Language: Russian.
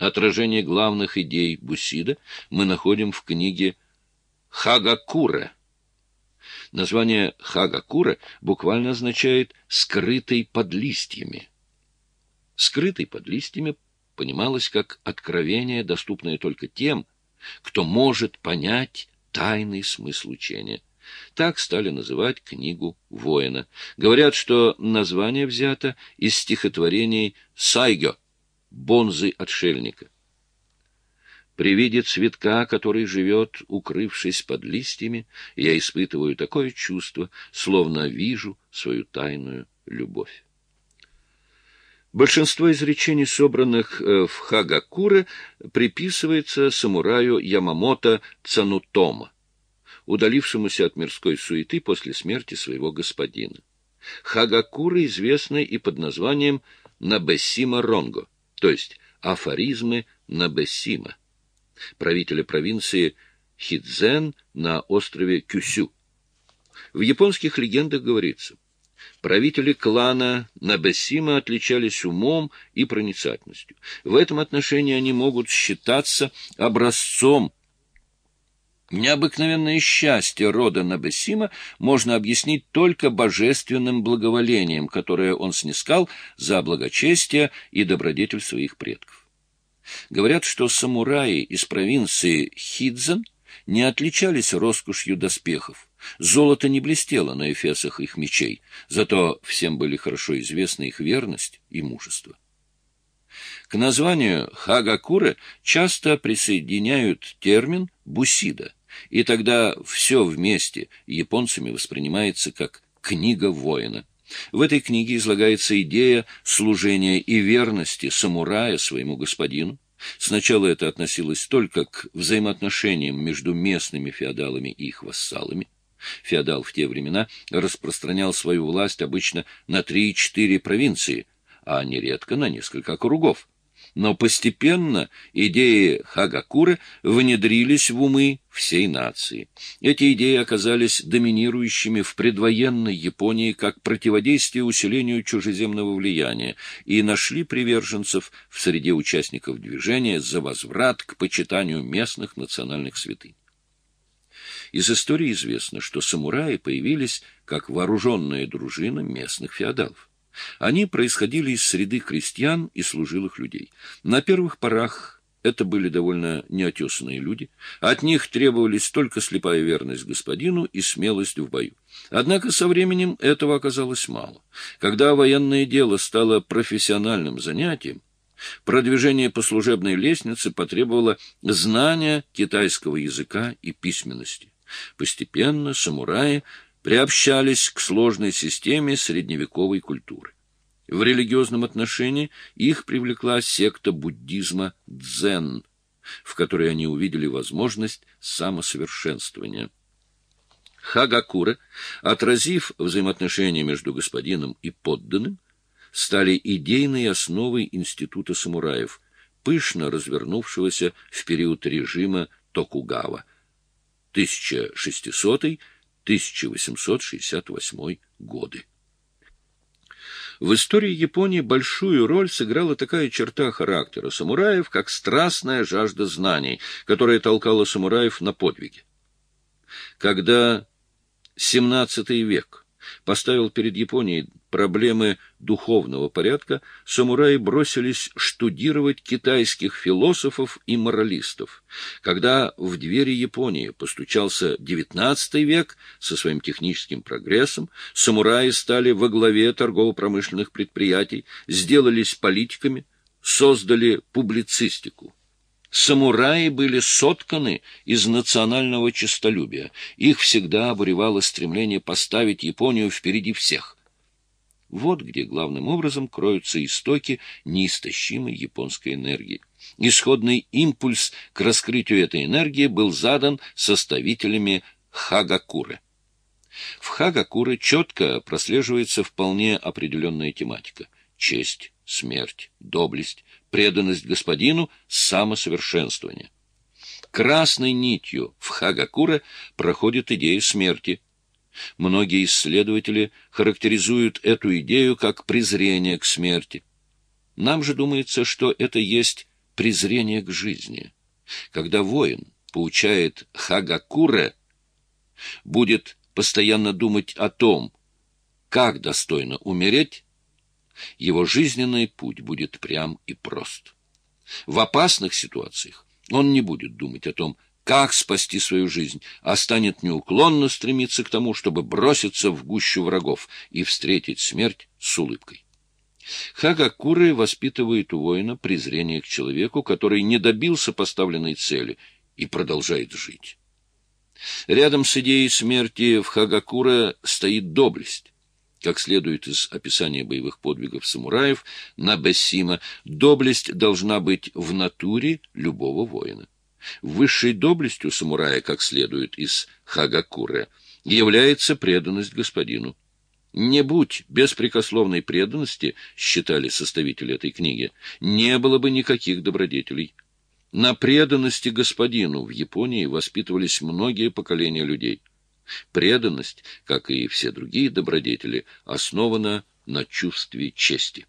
Отражение главных идей Бусида мы находим в книге «Хагакура». Название «Хагакура» буквально означает «скрытый под листьями». «Скрытый под листьями» понималось как откровение, доступное только тем, кто может понять тайный смысл учения. Так стали называть книгу воина. Говорят, что название взято из стихотворений Сайгё «Бонзы-отшельника». При виде цветка, который живет, укрывшись под листьями, я испытываю такое чувство, словно вижу свою тайную любовь. Большинство изречений, собранных э, в Хагакуре, приписывается самураю Ямамото Цанутома, удалившемуся от мирской суеты после смерти своего господина. Хагакура известны и под названием Набесима Ронго, то есть афоризмы Набесима, правителя провинции Хидзен на острове Кюсю. В японских легендах говорится – Правители клана Набесима отличались умом и проницательностью. В этом отношении они могут считаться образцом. Необыкновенное счастье рода Набесима можно объяснить только божественным благоволением, которое он снискал за благочестие и добродетель своих предков. Говорят, что самураи из провинции Хидзен не отличались роскошью доспехов, Золото не блестело на эфесах их мечей, зато всем были хорошо известны их верность и мужество. К названию Хагакура часто присоединяют термин «бусида», и тогда все вместе японцами воспринимается как «книга воина». В этой книге излагается идея служения и верности самурая своему господину. Сначала это относилось только к взаимоотношениям между местными феодалами и их вассалами. Феодал в те времена распространял свою власть обычно на три-четыре провинции, а нередко на несколько округов. Но постепенно идеи Хагакуры внедрились в умы всей нации. Эти идеи оказались доминирующими в предвоенной Японии как противодействие усилению чужеземного влияния и нашли приверженцев в среде участников движения за возврат к почитанию местных национальных святынь. Из истории известно, что самураи появились как вооруженная дружина местных феодалов. Они происходили из среды крестьян и служилых людей. На первых порах это были довольно неотесанные люди. От них требовались только слепая верность господину и смелость в бою. Однако со временем этого оказалось мало. Когда военное дело стало профессиональным занятием, Продвижение по служебной лестнице потребовало знания китайского языка и письменности. Постепенно самураи приобщались к сложной системе средневековой культуры. В религиозном отношении их привлекла секта буддизма дзен, в которой они увидели возможность самосовершенствования. Хагакура, отразив взаимоотношения между господином и подданным, стали идейной основой института самураев, пышно развернувшегося в период режима Токугава – 1600-1868 годы. В истории Японии большую роль сыграла такая черта характера самураев, как страстная жажда знаний, которая толкала самураев на подвиги. Когда XVII век поставил перед Японией проблемы духовного порядка, самураи бросились штудировать китайских философов и моралистов. Когда в двери Японии постучался XIX век со своим техническим прогрессом, самураи стали во главе торгово-промышленных предприятий, сделались политиками, создали публицистику. Самураи были сотканы из национального честолюбия. Их всегда обуревало стремление поставить Японию впереди всех. Вот где главным образом кроются истоки неистощимой японской энергии. Исходный импульс к раскрытию этой энергии был задан составителями Хагакуры. В Хагакуре четко прослеживается вполне определенная тематика – честь, смерть, доблесть, преданность господину, самосовершенствование. Красной нитью в Хагакуре проходит идея смерти – Многие исследователи характеризуют эту идею как презрение к смерти. Нам же думается, что это есть презрение к жизни. Когда воин поучает Хагакуре, будет постоянно думать о том, как достойно умереть, его жизненный путь будет прям и прост. В опасных ситуациях он не будет думать о том, как спасти свою жизнь, а станет неуклонно стремиться к тому, чтобы броситься в гущу врагов и встретить смерть с улыбкой. Хагакуры воспитывает у воина презрение к человеку, который не добился поставленной цели и продолжает жить. Рядом с идеей смерти в Хагакура стоит доблесть. Как следует из описания боевых подвигов самураев на Бессима, доблесть должна быть в натуре любого воина. Высшей доблестью самурая, как следует из Хагакуре, является преданность господину. Не будь беспрекословной преданности, считали составители этой книги, не было бы никаких добродетелей. На преданности господину в Японии воспитывались многие поколения людей. Преданность, как и все другие добродетели, основана на чувстве чести.